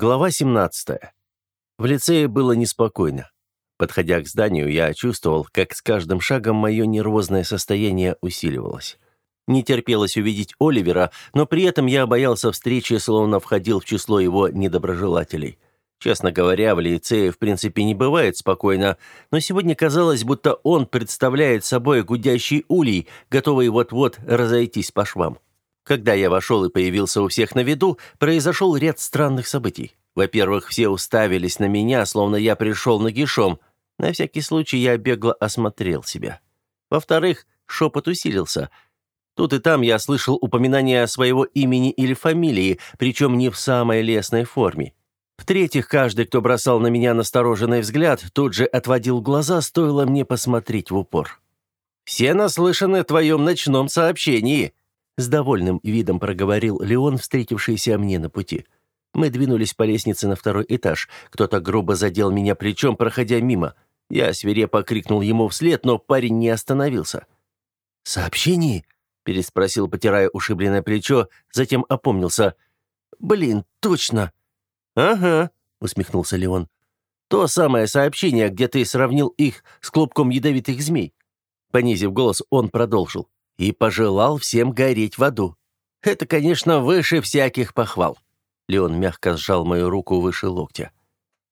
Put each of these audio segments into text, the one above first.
Глава 17. В лицее было неспокойно. Подходя к зданию, я чувствовал, как с каждым шагом мое нервозное состояние усиливалось. Не терпелось увидеть Оливера, но при этом я боялся встречи, словно входил в число его недоброжелателей. Честно говоря, в лицее в принципе не бывает спокойно, но сегодня казалось, будто он представляет собой гудящий улей, готовый вот-вот разойтись по швам. Когда я вошел и появился у всех на виду, произошел ряд странных событий. Во-первых, все уставились на меня, словно я пришел нагишом. На всякий случай я бегло осмотрел себя. Во-вторых, шепот усилился. Тут и там я слышал упоминание своего имени или фамилии, причем не в самой лестной форме. В-третьих, каждый, кто бросал на меня настороженный взгляд, тут же отводил глаза, стоило мне посмотреть в упор. «Все наслышаны о твоем ночном сообщении», с довольным видом проговорил Леон, встретившийся мне на пути. Мы двинулись по лестнице на второй этаж. Кто-то грубо задел меня плечом, проходя мимо. Я свирепо крикнул ему вслед, но парень не остановился. «Сообщение?» — переспросил, потирая ушибленное плечо, затем опомнился. «Блин, точно!» «Ага», — усмехнулся Леон. «То самое сообщение, где ты сравнил их с клубком ядовитых змей». Понизив голос, он продолжил и пожелал всем гореть в аду. Это, конечно, выше всяких похвал. Леон мягко сжал мою руку выше локтя.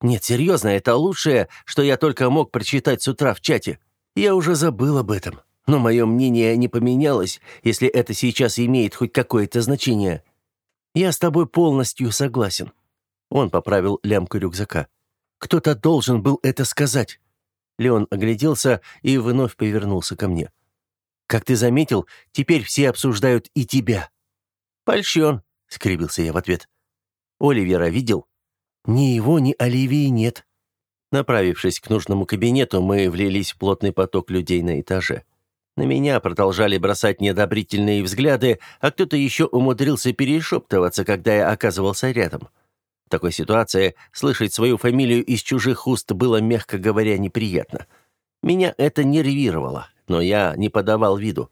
Нет, серьезно, это лучшее, что я только мог прочитать с утра в чате. Я уже забыл об этом. Но мое мнение не поменялось, если это сейчас имеет хоть какое-то значение. Я с тобой полностью согласен. Он поправил лямку рюкзака. Кто-то должен был это сказать. Леон огляделся и вновь повернулся ко мне. Как ты заметил, теперь все обсуждают и тебя». «Польщен», — скривился я в ответ. «Оливера видел?» «Ни его, ни Оливии нет». Направившись к нужному кабинету, мы влились в плотный поток людей на этаже. На меня продолжали бросать неодобрительные взгляды, а кто-то еще умудрился перешептываться, когда я оказывался рядом. В такой ситуации слышать свою фамилию из чужих уст было, мягко говоря, неприятно. Меня это нервировало, но я не подавал виду.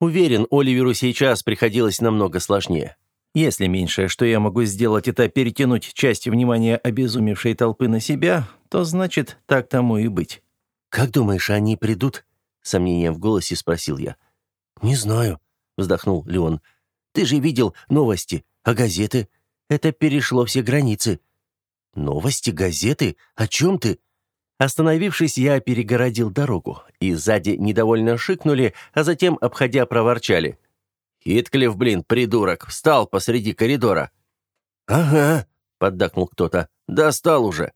Уверен, Оливеру сейчас приходилось намного сложнее. Если меньшее, что я могу сделать, это перетянуть часть внимания обезумевшей толпы на себя, то значит, так тому и быть. «Как думаешь, они придут?» — сомнением в голосе спросил я. «Не знаю», — вздохнул Леон. «Ты же видел новости, а газеты? Это перешло все границы». «Новости, газеты? О чем ты?» Остановившись, я перегородил дорогу, и сзади недовольно шикнули, а затем, обходя, проворчали. «Хитклифф, блин, придурок, встал посреди коридора». «Ага», — поддакнул кто-то, — «достал уже».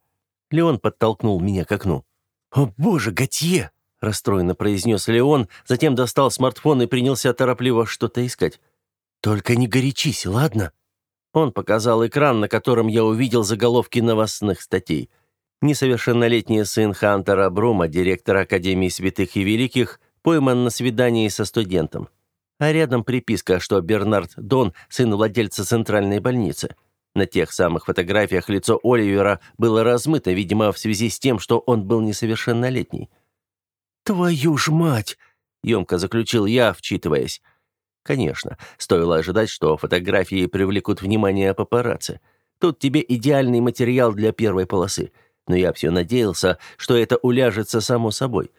Леон подтолкнул меня к окну. «О боже, Готье!» — расстроенно произнес Леон, затем достал смартфон и принялся торопливо что-то искать. «Только не горячись, ладно?» Он показал экран, на котором я увидел заголовки новостных статей. Несовершеннолетний сын Хантера Брума, директора Академии Святых и Великих, пойман на свидании со студентом. А рядом приписка, что Бернард Дон – сын владельца центральной больницы. На тех самых фотографиях лицо Оливера было размыто, видимо, в связи с тем, что он был несовершеннолетний. «Твою ж мать!» – емко заключил я, вчитываясь. Конечно, стоило ожидать, что фотографии привлекут внимание папарацци. Тут тебе идеальный материал для первой полосы – но я все надеялся, что это уляжется само собой.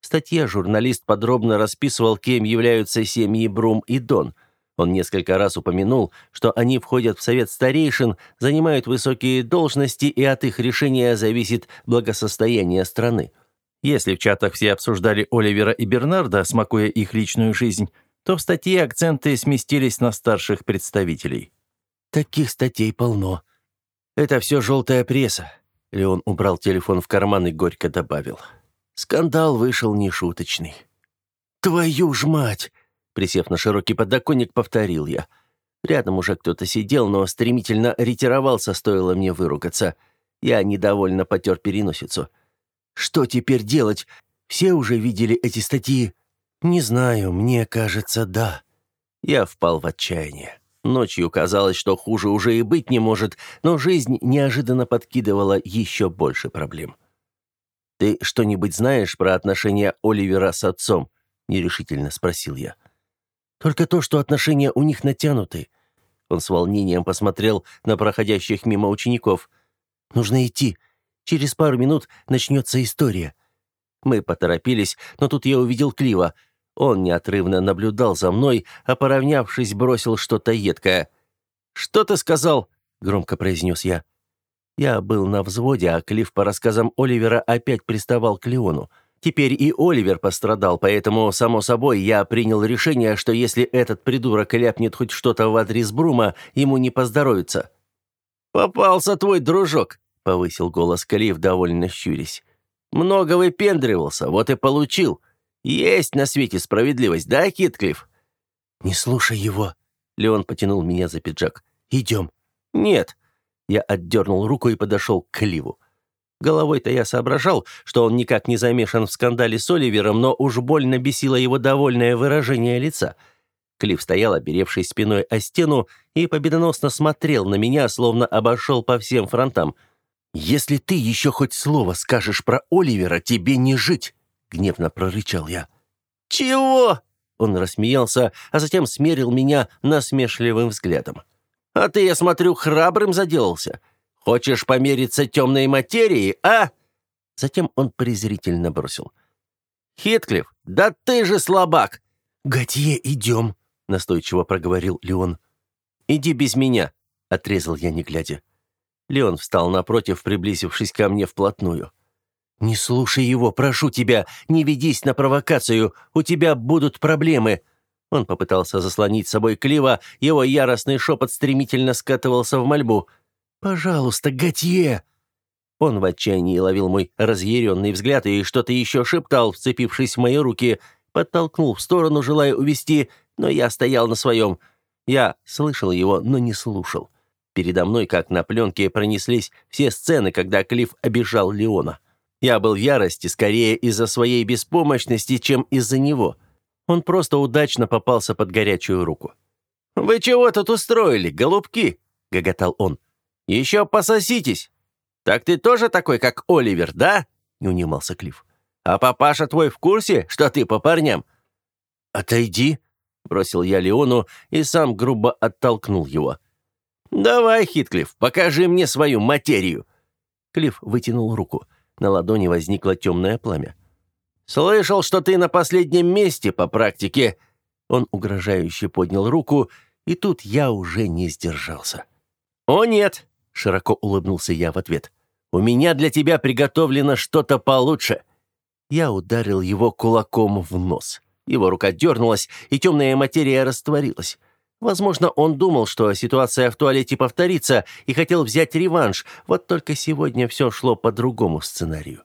В статье журналист подробно расписывал, кем являются семьи Брум и Дон. Он несколько раз упомянул, что они входят в совет старейшин, занимают высокие должности, и от их решения зависит благосостояние страны. Если в чатах все обсуждали Оливера и Бернарда, смакуя их личную жизнь, то в статье акценты сместились на старших представителей. «Таких статей полно. Это все желтая пресса. Леон убрал телефон в карман и горько добавил. Скандал вышел нешуточный. «Твою ж мать!» Присев на широкий подоконник, повторил я. Рядом уже кто-то сидел, но стремительно ретировался, стоило мне выругаться. Я недовольно потер переносицу. «Что теперь делать? Все уже видели эти статьи?» «Не знаю, мне кажется, да». Я впал в отчаяние. Ночью казалось, что хуже уже и быть не может, но жизнь неожиданно подкидывала еще больше проблем. «Ты что-нибудь знаешь про отношения Оливера с отцом?» — нерешительно спросил я. «Только то, что отношения у них натянуты. Он с волнением посмотрел на проходящих мимо учеников. «Нужно идти. Через пару минут начнется история». Мы поторопились, но тут я увидел Клива. Он неотрывно наблюдал за мной, а поравнявшись, бросил что-то едкое. «Что ты сказал?» — громко произнес я. Я был на взводе, а Клифф, по рассказам Оливера, опять приставал к Леону. Теперь и Оливер пострадал, поэтому, само собой, я принял решение, что если этот придурок ляпнет хоть что-то в адрес Брума, ему не поздоровится. «Попался твой дружок», — повысил голос Клифф, довольно щурясь. «Много выпендривался, вот и получил. Есть на свете справедливость, да, Китклифф?» «Не слушай его», — Леон потянул меня за пиджак. «Идем». «Нет». Я отдернул руку и подошел к Кливу. Головой-то я соображал, что он никак не замешан в скандале с Оливером, но уж больно бесило его довольное выражение лица. Клифф стоял, оперевшись спиной о стену, и победоносно смотрел на меня, словно обошел по всем фронтам. «Если ты еще хоть слово скажешь про Оливера, тебе не жить!» — гневно прорычал я. «Чего?» — он рассмеялся, а затем смерил меня насмешливым взглядом. А ты, я смотрю, храбрым заделался. Хочешь помериться темной материей, а?» Затем он презрительно бросил. «Хитклифф, да ты же слабак!» «Готье, идем!» — настойчиво проговорил Леон. «Иди без меня!» — отрезал я, не глядя. Леон встал напротив, приблизившись ко мне вплотную. «Не слушай его, прошу тебя, не ведись на провокацию, у тебя будут проблемы!» Он попытался заслонить собой Клива, его яростный шепот стремительно скатывался в мольбу. «Пожалуйста, Готье!» Он в отчаянии ловил мой разъяренный взгляд и что-то еще шептал, вцепившись в мои руки, подтолкнул в сторону, желая увести, но я стоял на своем. Я слышал его, но не слушал. Передо мной, как на пленке, пронеслись все сцены, когда Клифф обижал Леона. Я был в ярости скорее из-за своей беспомощности, чем из-за него. Он просто удачно попался под горячую руку. «Вы чего тут устроили, голубки?» — гоготал он. «Еще пососитесь!» «Так ты тоже такой, как Оливер, да?» — не унимался Клифф. «А папаша твой в курсе, что ты по парням?» «Отойди!» — бросил я Леону и сам грубо оттолкнул его. «Давай, Хитклифф, покажи мне свою материю!» Клифф вытянул руку. На ладони возникло темное пламя. «Слышал, что ты на последнем месте по практике!» Он угрожающе поднял руку, и тут я уже не сдержался. «О нет!» — широко улыбнулся я в ответ. «У меня для тебя приготовлено что-то получше!» Я ударил его кулаком в нос. Его рука дернулась, и темная материя растворилась. Возможно, он думал, что ситуация в туалете повторится, и хотел взять реванш, вот только сегодня все шло по другому сценарию.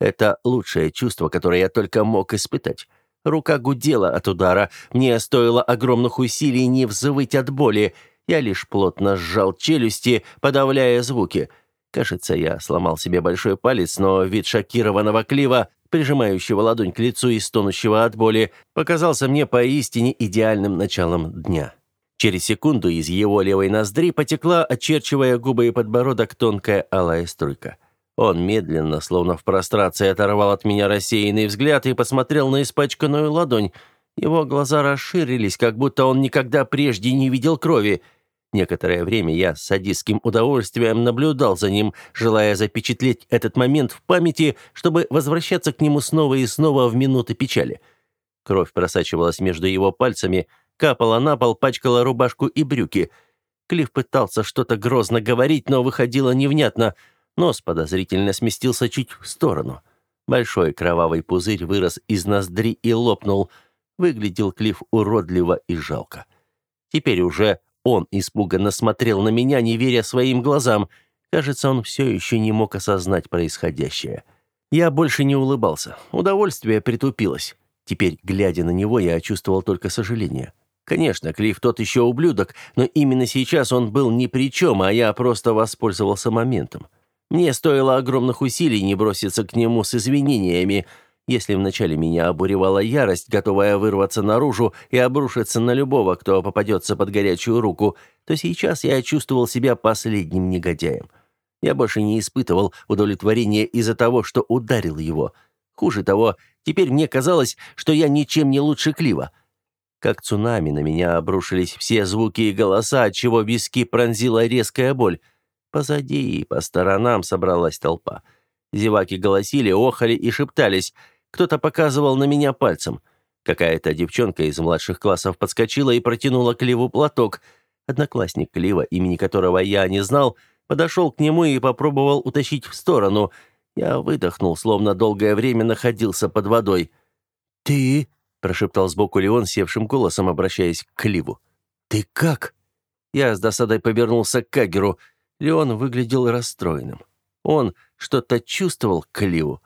Это лучшее чувство, которое я только мог испытать. Рука гудела от удара. Мне стоило огромных усилий не взвыть от боли. Я лишь плотно сжал челюсти, подавляя звуки. Кажется, я сломал себе большой палец, но вид шокированного Клива, прижимающего ладонь к лицу и стонущего от боли, показался мне поистине идеальным началом дня. Через секунду из его левой ноздри потекла, очерчивая губы и подбородок, тонкая алая струйка. Он медленно, словно в прострации, оторвал от меня рассеянный взгляд и посмотрел на испачканную ладонь. Его глаза расширились, как будто он никогда прежде не видел крови. Некоторое время я с садистским удовольствием наблюдал за ним, желая запечатлеть этот момент в памяти, чтобы возвращаться к нему снова и снова в минуты печали. Кровь просачивалась между его пальцами, капала на пол, пачкала рубашку и брюки. Клифф пытался что-то грозно говорить, но выходило невнятно — Нос подозрительно сместился чуть в сторону. Большой кровавый пузырь вырос из ноздри и лопнул. Выглядел Клифф уродливо и жалко. Теперь уже он испуганно смотрел на меня, не веря своим глазам. Кажется, он все еще не мог осознать происходящее. Я больше не улыбался. Удовольствие притупилось. Теперь, глядя на него, я чувствовал только сожаление. Конечно, Клифф тот еще ублюдок, но именно сейчас он был ни при чем, а я просто воспользовался моментом. Мне стоило огромных усилий не броситься к нему с извинениями. Если вначале меня обуревала ярость, готовая вырваться наружу и обрушиться на любого, кто попадется под горячую руку, то сейчас я чувствовал себя последним негодяем. Я больше не испытывал удовлетворения из-за того, что ударил его. Хуже того, теперь мне казалось, что я ничем не лучше Клива. Как цунами на меня обрушились все звуки и голоса, отчего виски пронзила резкая боль. Позади и по сторонам собралась толпа. Зеваки голосили, охали и шептались. Кто-то показывал на меня пальцем. Какая-то девчонка из младших классов подскочила и протянула Кливу платок. Одноклассник Клива, имени которого я не знал, подошел к нему и попробовал утащить в сторону. Я выдохнул, словно долгое время находился под водой. «Ты?» – прошептал сбоку Леон севшим голосом, обращаясь к Кливу. «Ты как?» Я с досадой повернулся к Кагеру. Леон выглядел расстроенным. Он что-то чувствовал к Кливу.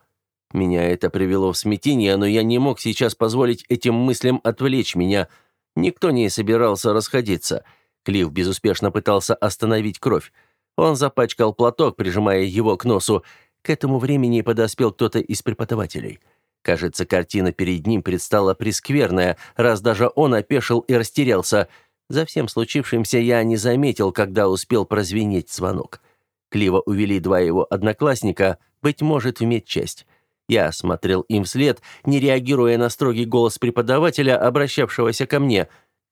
Меня это привело в смятение, но я не мог сейчас позволить этим мыслям отвлечь меня. Никто не собирался расходиться. Клифф безуспешно пытался остановить кровь. Он запачкал платок, прижимая его к носу. К этому времени подоспел кто-то из преподавателей. Кажется, картина перед ним предстала прескверная, раз даже он опешил и растерялся. За всем случившимся я не заметил, когда успел прозвенеть звонок. Клива увели два его одноклассника, быть может, в медчасть. Я смотрел им вслед, не реагируя на строгий голос преподавателя, обращавшегося ко мне.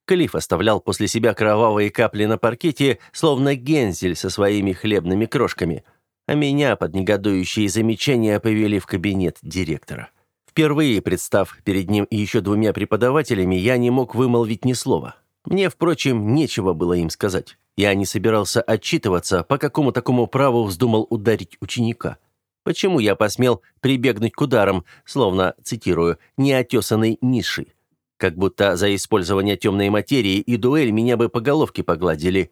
Клифф оставлял после себя кровавые капли на паркете, словно гензель со своими хлебными крошками. А меня под негодующие замечания повели в кабинет директора. Впервые, представ перед ним и еще двумя преподавателями, я не мог вымолвить ни слова. Мне, впрочем, нечего было им сказать. Я не собирался отчитываться, по какому такому праву вздумал ударить ученика. Почему я посмел прибегнуть к ударам, словно, цитирую, «неотесанный низший»? Как будто за использование темной материи и дуэль меня бы по головке погладили.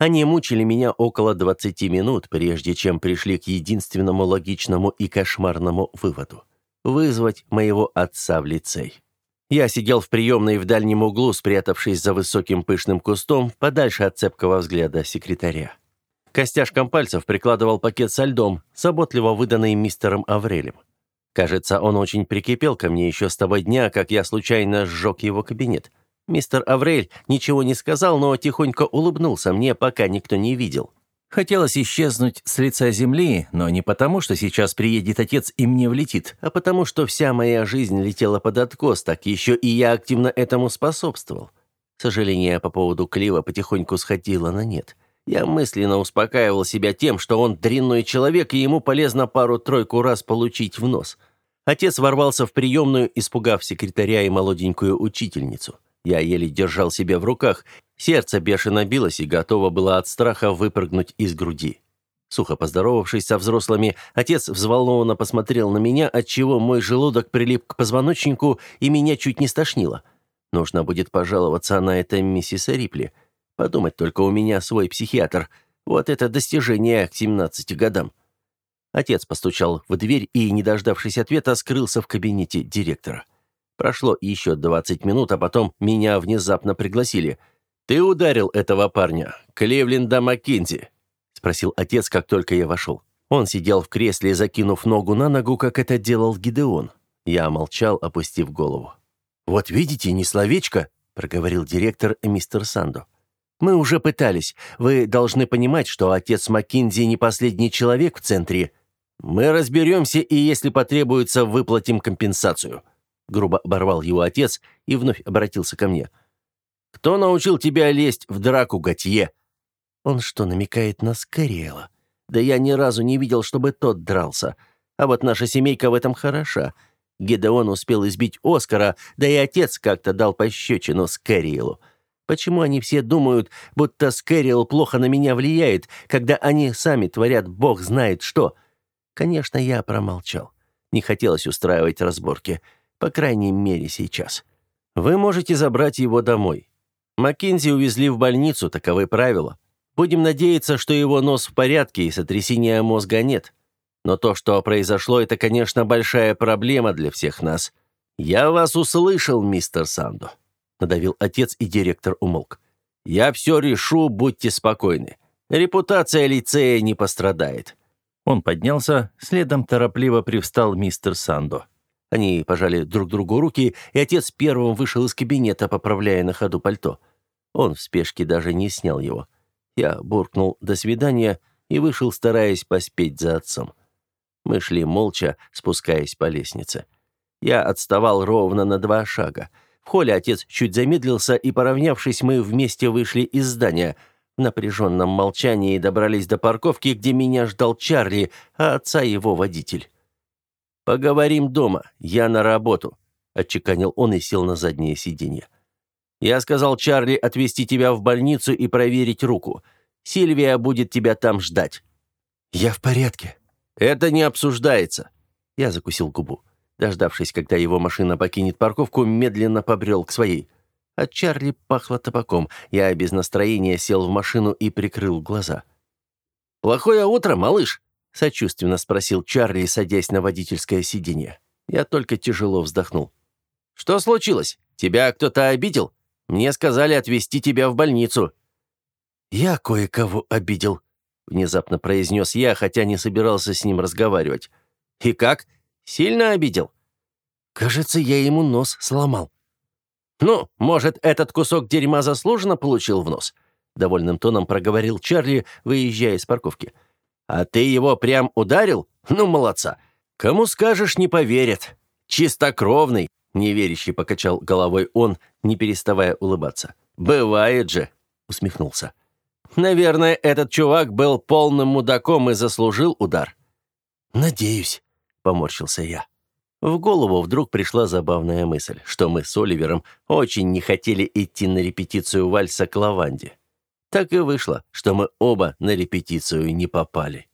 Они мучили меня около 20 минут, прежде чем пришли к единственному логичному и кошмарному выводу – вызвать моего отца в лицей. Я сидел в приемной в дальнем углу, спрятавшись за высоким пышным кустом, подальше от цепкого взгляда секретаря. Костяшком пальцев прикладывал пакет со льдом, заботливо выданный мистером Аврелем. Кажется, он очень прикипел ко мне еще с того дня, как я случайно сжег его кабинет. Мистер Аврель ничего не сказал, но тихонько улыбнулся мне, пока никто не видел. Хотелось исчезнуть с лица земли, но не потому, что сейчас приедет отец и мне влетит, а потому, что вся моя жизнь летела под откос, так еще и я активно этому способствовал. Сожаление по поводу Клива потихоньку сходило на нет. Я мысленно успокаивал себя тем, что он дрянной человек, и ему полезно пару-тройку раз получить в нос. Отец ворвался в приемную, испугав секретаря и молоденькую учительницу. Я еле держал себя в руках, сердце бешено билось и готово было от страха выпрыгнуть из груди. Сухо поздоровавшись со взрослыми, отец взволнованно посмотрел на меня, отчего мой желудок прилип к позвоночнику и меня чуть не стошнило. Нужно будет пожаловаться на это миссис Рипли. Подумать только, у меня свой психиатр. Вот это достижение к 17 годам. Отец постучал в дверь и, не дождавшись ответа, скрылся в кабинете директора. Прошло еще 20 минут, а потом меня внезапно пригласили. «Ты ударил этого парня, Кливленда Маккинзи?» — спросил отец, как только я вошел. Он сидел в кресле, закинув ногу на ногу, как это делал Гидеон. Я молчал, опустив голову. «Вот видите, не словечко», — проговорил директор мистер Сандо. Мы уже пытались. Вы должны понимать, что отец Маккинзи не последний человек в центре. Мы разберемся и, если потребуется, выплатим компенсацию». Грубо оборвал его отец и вновь обратился ко мне. «Кто научил тебя лезть в драку, Готье?» Он что, намекает на Скориэла? Да я ни разу не видел, чтобы тот дрался. А вот наша семейка в этом хороша. Гедеон успел избить Оскара, да и отец как-то дал пощечину Скориэлу. Почему они все думают, будто Скэрилл плохо на меня влияет, когда они сами творят бог знает что? Конечно, я промолчал. Не хотелось устраивать разборки, по крайней мере, сейчас. Вы можете забрать его домой. Маккензи увезли в больницу, таковы правила. Будем надеяться, что его нос в порядке и сотрясения мозга нет. Но то, что произошло, это, конечно, большая проблема для всех нас. Я вас услышал, мистер Сандо надавил отец, и директор умолк. «Я все решу, будьте спокойны. Репутация лицея не пострадает». Он поднялся, следом торопливо привстал мистер Сандо. Они пожали друг другу руки, и отец первым вышел из кабинета, поправляя на ходу пальто. Он в спешке даже не снял его. Я буркнул «до свидания» и вышел, стараясь поспеть за отцом. Мы шли молча, спускаясь по лестнице. Я отставал ровно на два шага — В холле отец чуть замедлился, и, поравнявшись, мы вместе вышли из здания. В напряженном молчании добрались до парковки, где меня ждал Чарли, а отца его водитель. «Поговорим дома, я на работу», — отчеканил он и сел на заднее сиденье. «Я сказал Чарли отвезти тебя в больницу и проверить руку. Сильвия будет тебя там ждать». «Я в порядке». «Это не обсуждается». Я закусил губу. Дождавшись, когда его машина покинет парковку, медленно побрел к своей. От Чарли пахло табаком. Я без настроения сел в машину и прикрыл глаза. «Плохое утро, малыш?» — сочувственно спросил Чарли, садясь на водительское сиденье. Я только тяжело вздохнул. «Что случилось? Тебя кто-то обидел? Мне сказали отвезти тебя в больницу». «Я кое-кого обидел», — внезапно произнес я, хотя не собирался с ним разговаривать. «И как? Сильно обидел?» «Кажется, я ему нос сломал». «Ну, может, этот кусок дерьма заслуженно получил в нос?» Довольным тоном проговорил Чарли, выезжая из парковки. «А ты его прям ударил? Ну, молодца! Кому скажешь, не поверят. Чистокровный!» Неверящий покачал головой он, не переставая улыбаться. «Бывает же!» — усмехнулся. «Наверное, этот чувак был полным мудаком и заслужил удар». «Надеюсь», поморщился я. В голову вдруг пришла забавная мысль, что мы с Оливером очень не хотели идти на репетицию вальса к лаванде. Так и вышло, что мы оба на репетицию не попали.